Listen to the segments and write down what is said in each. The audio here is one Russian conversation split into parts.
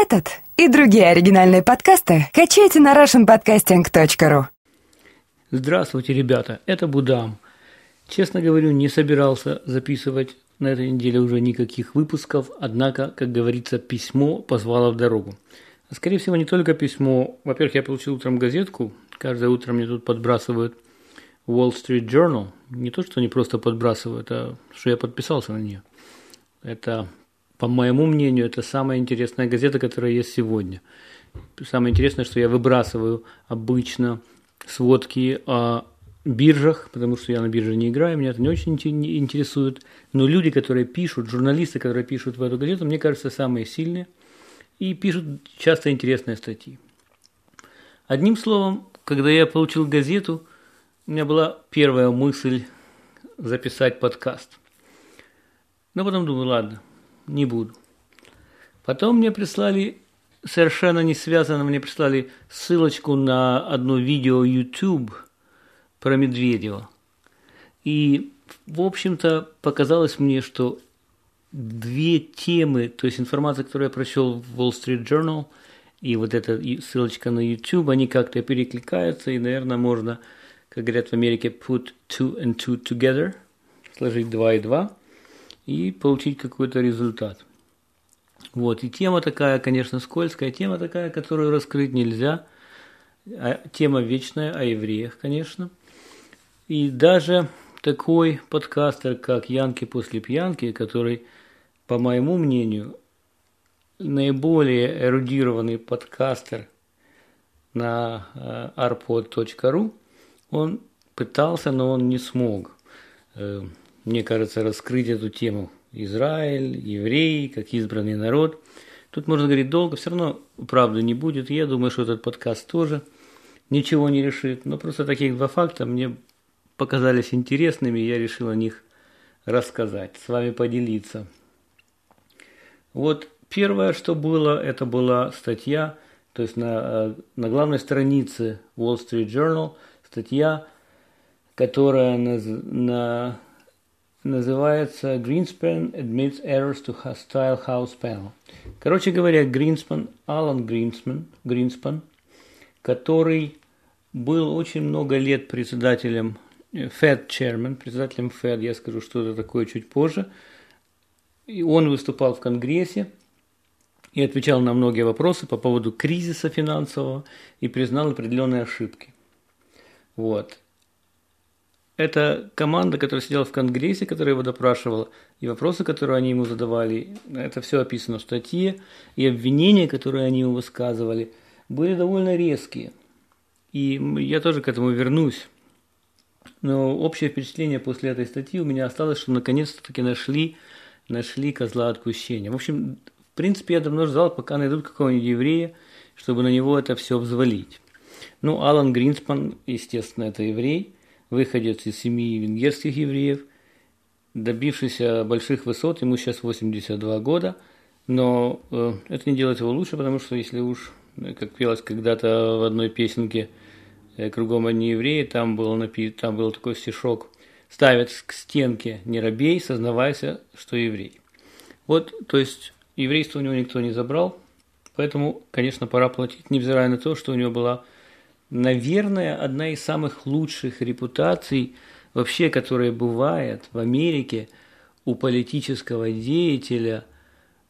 Этот и другие оригинальные подкасты качайте на russianpodcasting.ru Здравствуйте, ребята, это Будам. Честно говорю, не собирался записывать на этой неделе уже никаких выпусков, однако, как говорится, письмо позвало в дорогу. Скорее всего, не только письмо. Во-первых, я получил утром газетку, каждое утро мне тут подбрасывают Wall Street Journal. Не то, что они просто подбрасывают, а что я подписался на нее. Это по моему мнению, это самая интересная газета, которая есть сегодня. Самое интересное, что я выбрасываю обычно сводки о биржах, потому что я на бирже не играю, меня это не очень интересует. Но люди, которые пишут, журналисты, которые пишут в эту газету, мне кажется, самые сильные и пишут часто интересные статьи. Одним словом, когда я получил газету, у меня была первая мысль записать подкаст. Но потом думаю, ладно, не буду. Потом мне прислали, совершенно не связано, мне прислали ссылочку на одно видео YouTube про Медведева. И, в общем-то, показалось мне, что две темы, то есть информация, которую я прочел в Wall Street Journal, и вот эта ссылочка на YouTube, они как-то перекликаются, и, наверное, можно, как говорят в Америке, put two and two together, сложить два и два – и получить какой-то результат. Вот, и тема такая, конечно, скользкая, тема такая, которую раскрыть нельзя. А, тема вечная о евреях, конечно. И даже такой подкастер, как Янки после пьянки, который, по моему мнению, наиболее эрудированный подкастер на э, arpod.ru, он пытался, но он не смог э, мне кажется, раскрыть эту тему. Израиль, евреи, как избранный народ. Тут можно говорить долго, все равно правды не будет. Я думаю, что этот подкаст тоже ничего не решит. Но просто таких два факта мне показались интересными, и я решил о них рассказать, с вами поделиться. Вот первое, что было, это была статья, то есть на, на главной странице Wall Street Journal статья, которая на, на называется Greenspan admits errors to hostile House panel. Короче говоря, Гринспан, Алан Гринспан, Гринспан, который был очень много лет председателем Fed Chairman, председателем Fed, я скажу, что это такое чуть позже. И он выступал в Конгрессе и отвечал на многие вопросы по поводу кризиса финансового и признал определенные ошибки. Вот. Это команда, которая сидела в Конгрессе, которая его допрашивала, и вопросы, которые они ему задавали, это все описано в статье, и обвинения, которые они ему высказывали, были довольно резкие. И я тоже к этому вернусь. Но общее впечатление после этой статьи у меня осталось, что наконец-то таки нашли, нашли козла отпущения. В общем, в принципе, я давно ждал, пока найдут какого-нибудь еврея, чтобы на него это все взвалить. Ну, Алан Гринспан, естественно, это еврей – выходец из семьи венгерских евреев, добившийся больших высот, ему сейчас 82 года, но э, это не делает его лучше, потому что если уж, как пелось когда-то в одной песенке, э, кругом одни евреи, там был, напи- там был такой стишок, ставят к стенке не робей, сознавайся, что еврей. Вот, то есть еврейство у него никто не забрал, поэтому, конечно, пора платить, невзирая на то, что у него была наверное, одна из самых лучших репутаций вообще, которая бывает в Америке у политического деятеля,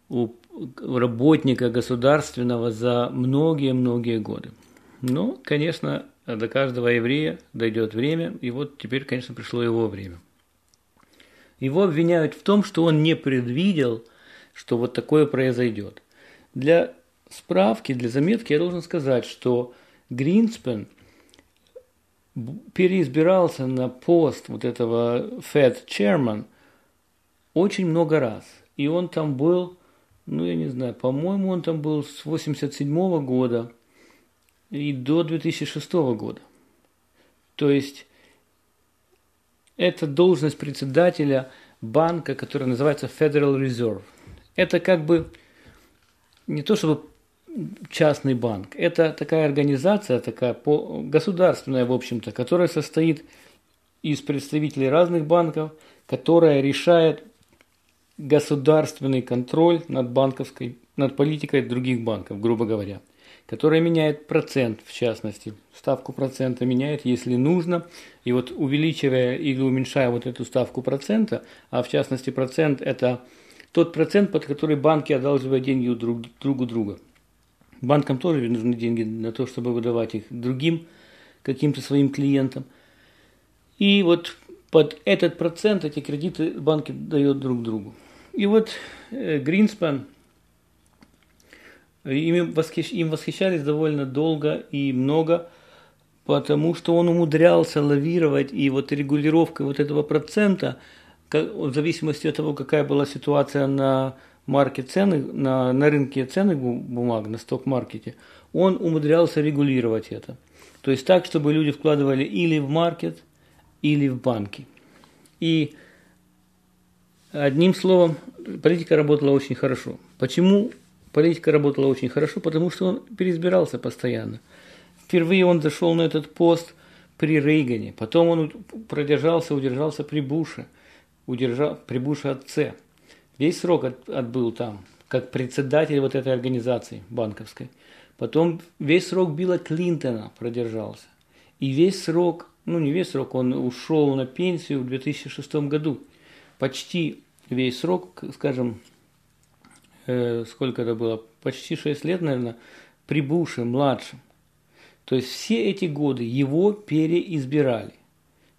у работника государственного за многие-многие годы. Но, конечно, до каждого еврея дойдет время, и вот теперь, конечно, пришло его время. Его обвиняют в том, что он не предвидел, что вот такое произойдет. Для справки, для заметки я должен сказать, что Гринспен переизбирался на пост вот этого Fed Chairman очень много раз. И он там был, ну я не знаю, по-моему, он там был с 87 года и до 2006 года. То есть это должность председателя банка, который называется Federal Reserve. Это как бы не то чтобы частный банк. Это такая организация, такая государственная, в общем-то, которая состоит из представителей разных банков, которая решает государственный контроль над банковской над политикой других банков, грубо говоря, которая меняет процент, в частности, ставку процента меняет, если нужно, и вот увеличивая или уменьшая вот эту ставку процента, а в частности процент это тот процент, под который банки одалживают деньги друг, друг у друга. Банкам тоже нужны деньги на то, чтобы выдавать их другим каким-то своим клиентам. И вот под этот процент эти кредиты банки дают друг другу. И вот Гринспан, им, восхищ, им восхищались довольно долго и много, потому что он умудрялся лавировать, и вот регулировка вот этого процента, в зависимости от того, какая была ситуация на марке цены, на, на рынке ценных бумаг, на сток-маркете, он умудрялся регулировать это. То есть так, чтобы люди вкладывали или в маркет, или в банки. И одним словом, политика работала очень хорошо. Почему политика работала очень хорошо? Потому что он переизбирался постоянно. Впервые он зашел на этот пост при Рейгане, потом он продержался, удержался при Буше, удержал, при Буше отце. Весь срок от, отбыл там, как председатель вот этой организации банковской. Потом весь срок Билла Клинтона продержался. И весь срок ну не весь срок, он ушел на пенсию в 2006 году. Почти весь срок, скажем, э, сколько это было, почти 6 лет, наверное, при Буше, младшем. То есть все эти годы его переизбирали.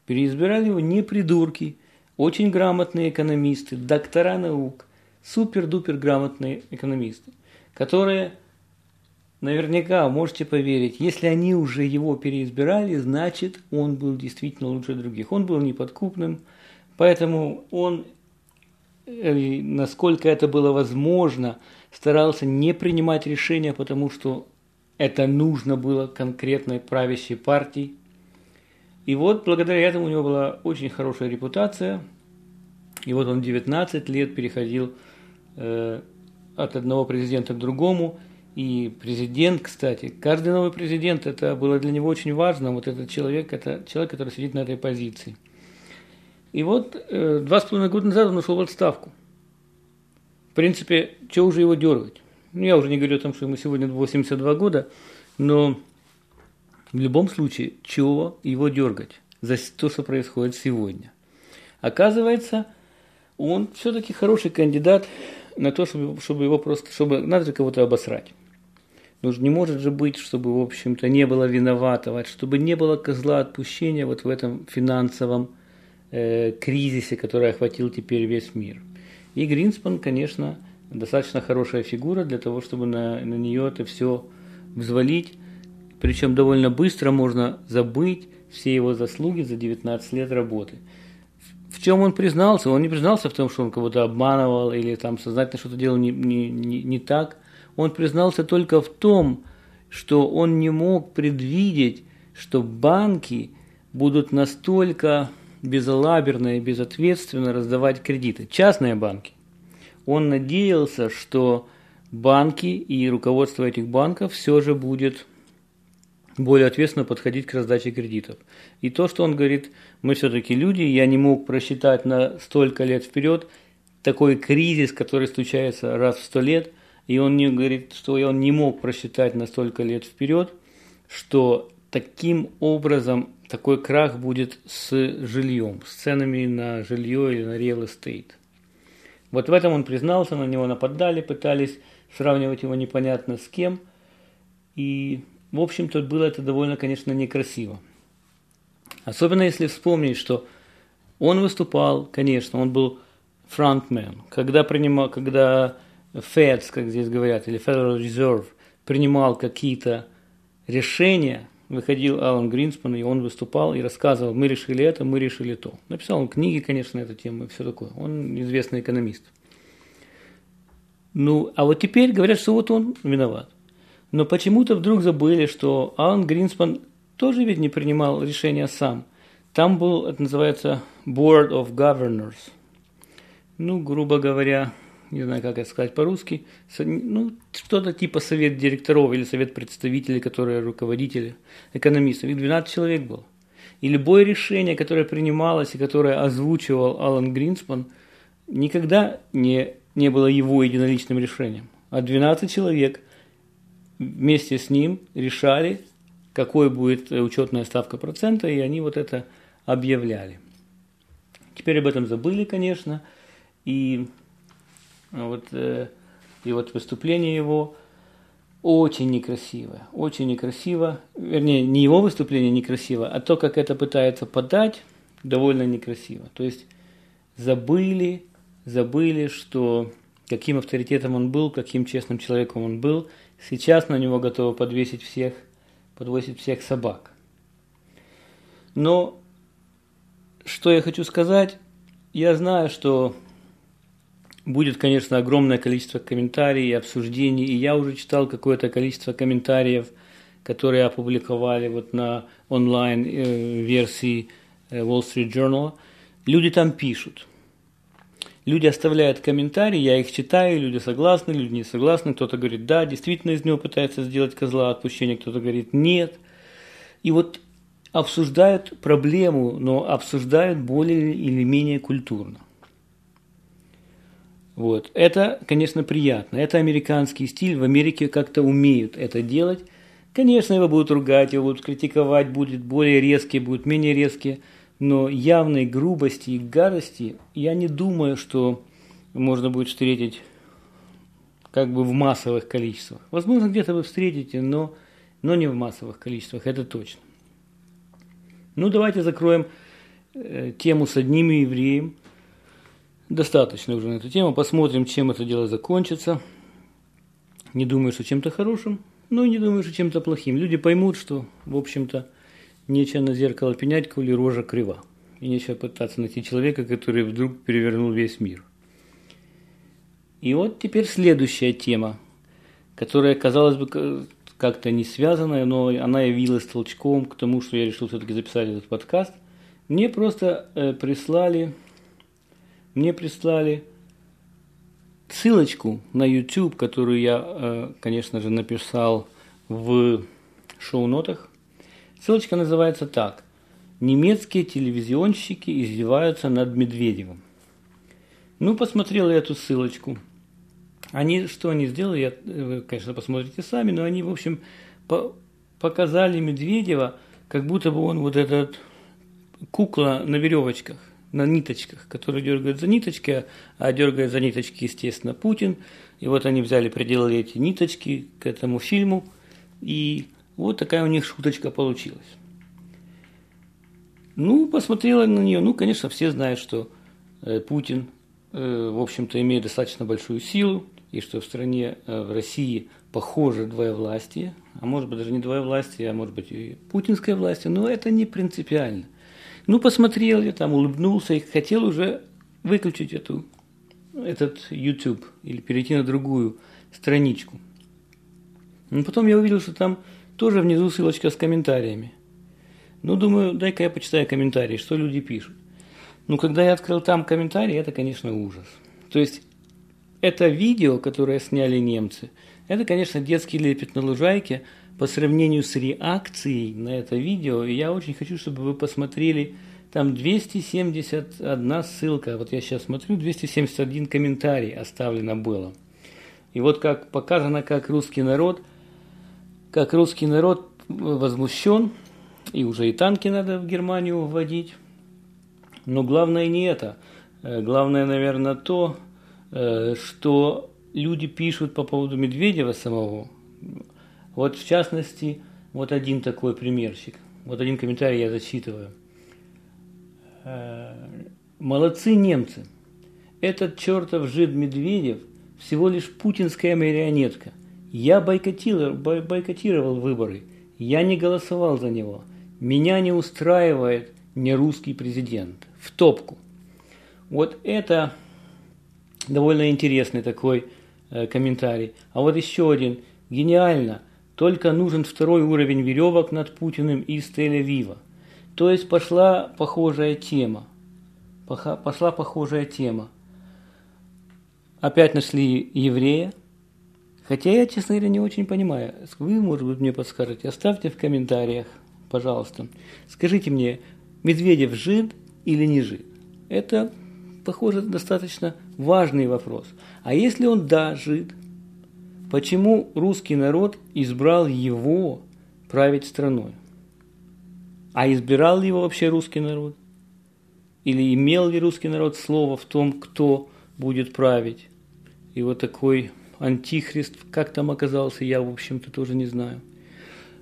Переизбирали его не придурки, очень грамотные экономисты, доктора наук, супер-дупер грамотные экономисты, которые Наверняка, можете поверить, если они уже его переизбирали, значит он был действительно лучше других. Он был неподкупным, поэтому он, э, насколько это было возможно, старался не принимать решения, потому что это нужно было конкретной правящей партии. И вот благодаря этому у него была очень хорошая репутация. И вот он 19 лет переходил э, от одного президента к другому – и президент, кстати, каждый новый президент, это было для него очень важно. Вот этот человек, это человек, который сидит на этой позиции. И вот э, два с половиной года назад он ушел в отставку. В принципе, что уже его дергать? Ну, я уже не говорю о том, что ему сегодня 82 года, но в любом случае, чего его дергать за то, что происходит сегодня? Оказывается, он все-таки хороший кандидат на то, чтобы, чтобы его просто, чтобы надо же кого-то обосрать. Ну, не может же быть, чтобы, в общем-то, не было виноватого, чтобы не было козла отпущения вот в этом финансовом э, кризисе, который охватил теперь весь мир. И Гринспан, конечно, достаточно хорошая фигура для того, чтобы на, на нее это все взвалить. Причем довольно быстро можно забыть все его заслуги за 19 лет работы. В чем он признался? Он не признался в том, что он кого-то обманывал или там сознательно что-то делал не, не, не, не так – он признался только в том, что он не мог предвидеть, что банки будут настолько безалаберно и безответственно раздавать кредиты. Частные банки. Он надеялся, что банки и руководство этих банков все же будет более ответственно подходить к раздаче кредитов. И то, что он говорит, мы все-таки люди, я не мог просчитать на столько лет вперед такой кризис, который случается раз в сто лет – и он не говорит, что он не мог просчитать на столько лет вперед, что таким образом такой крах будет с жильем, с ценами на жилье или на real estate. Вот в этом он признался, на него нападали, пытались сравнивать его непонятно с кем. И, в общем-то, было это довольно, конечно, некрасиво. Особенно если вспомнить, что он выступал, конечно, он был фронтмен. Когда, принимал, когда Feds, как здесь говорят, или Federal Reserve, принимал какие-то решения, выходил Алан Гринспан, и он выступал и рассказывал, мы решили это, мы решили то. Написал он книги, конечно, на эту тему и все такое. Он известный экономист. Ну, а вот теперь говорят, что вот он виноват. Но почему-то вдруг забыли, что Алан Гринспан тоже ведь не принимал решения сам. Там был, это называется Board of Governors. Ну, грубо говоря, не знаю, как это сказать по-русски, ну, что-то типа совет директоров или совет представителей, которые руководители, экономистов. Их 12 человек было. И любое решение, которое принималось и которое озвучивал Алан Гринспан, никогда не, не было его единоличным решением. а 12 человек вместе с ним решали, какой будет учетная ставка процента, и они вот это объявляли. Теперь об этом забыли, конечно, и вот, э, и вот выступление его очень некрасивое, очень некрасиво, вернее, не его выступление некрасиво, а то, как это пытается подать, довольно некрасиво. То есть забыли, забыли, что каким авторитетом он был, каким честным человеком он был. Сейчас на него готовы подвесить всех, подвесить всех собак. Но что я хочу сказать, я знаю, что будет, конечно, огромное количество комментариев и обсуждений, и я уже читал какое-то количество комментариев, которые опубликовали вот на онлайн-версии э, Wall Street Journal. Люди там пишут. Люди оставляют комментарии, я их читаю, люди согласны, люди не согласны. Кто-то говорит, да, действительно из него пытается сделать козла отпущения, кто-то говорит, нет. И вот обсуждают проблему, но обсуждают более или менее культурно. Вот. Это, конечно, приятно. Это американский стиль. В Америке как-то умеют это делать. Конечно, его будут ругать, его будут критиковать, будет более резкие, будут менее резкие. Но явной грубости и гадости я не думаю, что можно будет встретить как бы в массовых количествах. Возможно, где-то вы встретите, но, но не в массовых количествах, это точно. Ну, давайте закроем э, тему с одним евреем – Достаточно уже на эту тему. Посмотрим, чем это дело закончится. Не думаю, что чем-то хорошим, но не думаю, что чем-то плохим. Люди поймут, что, в общем-то, нечего на зеркало пенять, коли рожа крива. И нечего пытаться найти человека, который вдруг перевернул весь мир. И вот теперь следующая тема, которая, казалось бы, как-то не связанная, но она явилась толчком к тому, что я решил все-таки записать этот подкаст. Мне просто э, прислали мне прислали ссылочку на YouTube, которую я, э, конечно же, написал в шоу-нотах. Ссылочка называется так. Немецкие телевизионщики издеваются над Медведевым. Ну, посмотрел я эту ссылочку. Они, что они сделали, я, вы, конечно, посмотрите сами, но они, в общем, по показали Медведева, как будто бы он вот этот кукла на веревочках на ниточках, который дергает за ниточки, а дергает за ниточки, естественно, Путин. И вот они взяли, приделали эти ниточки к этому фильму, и вот такая у них шуточка получилась. Ну, посмотрела на нее, ну, конечно, все знают, что э, Путин, э, в общем-то, имеет достаточно большую силу, и что в стране, э, в России, похоже двоевластие, а может быть даже не двоевластие, а может быть и путинское властие, но это не принципиально – ну, посмотрел я там, улыбнулся и хотел уже выключить эту, этот YouTube или перейти на другую страничку. Но потом я увидел, что там тоже внизу ссылочка с комментариями. Ну, думаю, дай-ка я почитаю комментарии, что люди пишут. Ну, когда я открыл там комментарии, это, конечно, ужас. То есть, это видео, которое сняли немцы, это, конечно, детский лепет на лужайке – по сравнению с реакцией на это видео, я очень хочу, чтобы вы посмотрели, там 271 ссылка, вот я сейчас смотрю, 271 комментарий оставлено было. И вот как показано, как русский народ, как русский народ возмущен, и уже и танки надо в Германию вводить. Но главное не это. Э, главное, наверное, то, э, что люди пишут по поводу Медведева самого, вот в частности, вот один такой примерчик. Вот один комментарий я зачитываю. Э, Молодцы немцы. Этот чертов жид Медведев всего лишь путинская марионетка. Я бойкотировал, бойкотировал выборы. Я не голосовал за него. Меня не устраивает не русский президент. В топку. Вот это довольно интересный такой э, комментарий. А вот еще один. Гениально. Только нужен второй уровень веревок над Путиным из Тель-Авива. То есть пошла похожая тема. Пошла похожая тема. Опять нашли еврея. Хотя я, честно говоря, не очень понимаю. Вы, может быть, мне подскажете. Оставьте в комментариях, пожалуйста. Скажите мне, Медведев жид или не жид? Это, похоже, достаточно важный вопрос. А если он да, жид, Почему русский народ избрал его править страной? А избирал ли его вообще русский народ? Или имел ли русский народ слово в том, кто будет править? И вот такой антихрист, как там оказался, я, в общем-то, тоже не знаю.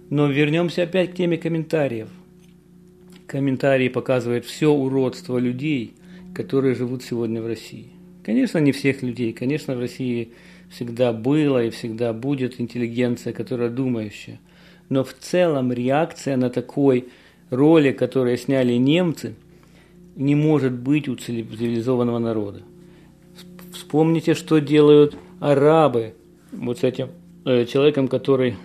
Но вернемся опять к теме комментариев. Комментарии показывают все уродство людей, которые живут сегодня в России. Конечно, не всех людей. Конечно, в России всегда было и всегда будет интеллигенция, которая думающая. Но в целом реакция на такой ролик, который сняли немцы, не может быть у цивилизованного народа. Вспомните, что делают арабы вот с этим э, человеком, который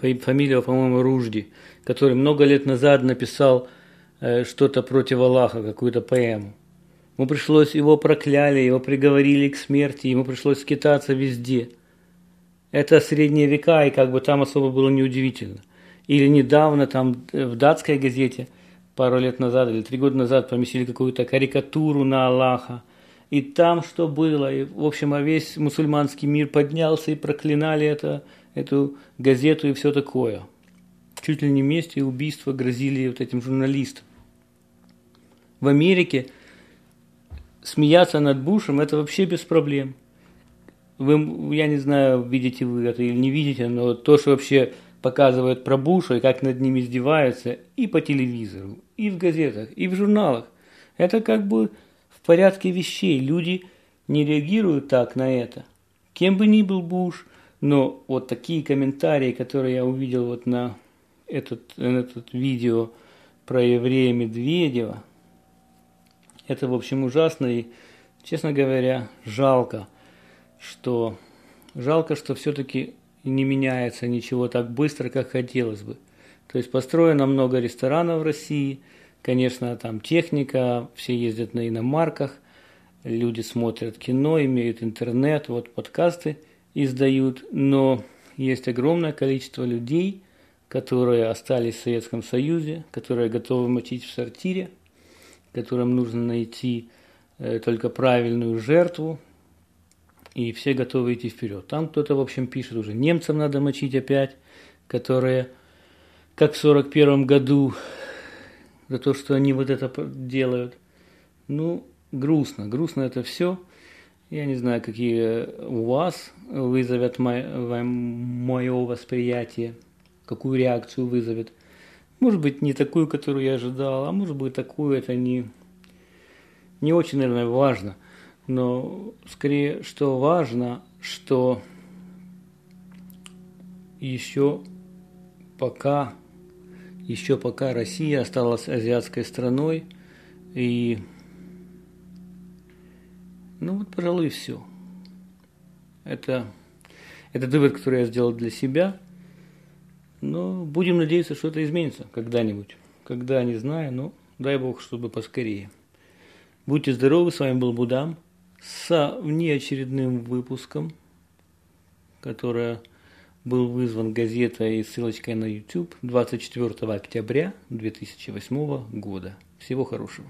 фамилия, по-моему, Ружди, который много лет назад написал э, что-то против Аллаха, какую-то поэму. Ему пришлось, его прокляли, его приговорили к смерти, ему пришлось скитаться везде. Это средние века, и как бы там особо было неудивительно. Или недавно там э, в датской газете пару лет назад или три года назад поместили какую-то карикатуру на Аллаха. И там что было, и, в общем, а весь мусульманский мир поднялся и проклинали это, эту газету и все такое. Чуть ли не вместе убийства грозили вот этим журналистам. В Америке смеяться над Бушем – это вообще без проблем. Вы, я не знаю, видите вы это или не видите, но то, что вообще показывают про Буша и как над ним издеваются и по телевизору, и в газетах, и в журналах, это как бы порядке вещей. Люди не реагируют так на это. Кем бы ни был Буш, но вот такие комментарии, которые я увидел вот на этот, на этот видео про еврея Медведева, это, в общем, ужасно и, честно говоря, жалко, что жалко, что все-таки не меняется ничего так быстро, как хотелось бы. То есть построено много ресторанов в России, конечно, там техника, все ездят на иномарках, люди смотрят кино, имеют интернет, вот подкасты издают, но есть огромное количество людей, которые остались в Советском Союзе, которые готовы мочить в сортире, которым нужно найти э, только правильную жертву, и все готовы идти вперед. Там кто-то, в общем, пишет уже, немцам надо мочить опять, которые, как в 41 году, за то, что они вот это делают. Ну, грустно, грустно это все. Я не знаю, какие у вас вызовет мое, мое восприятие, какую реакцию вызовет. Может быть, не такую, которую я ожидал, а может быть, такую, это не, не очень, наверное, важно – но скорее, что важно, что еще пока, еще пока Россия осталась азиатской страной, и ну вот, пожалуй, все. Это, это вывод, который я сделал для себя. Но будем надеяться, что это изменится когда-нибудь. Когда, не знаю, но дай Бог, чтобы поскорее. Будьте здоровы, с вами был Будам с внеочередным выпуском, который был вызван газетой и ссылочкой на YouTube 24 октября 2008 года. Всего хорошего.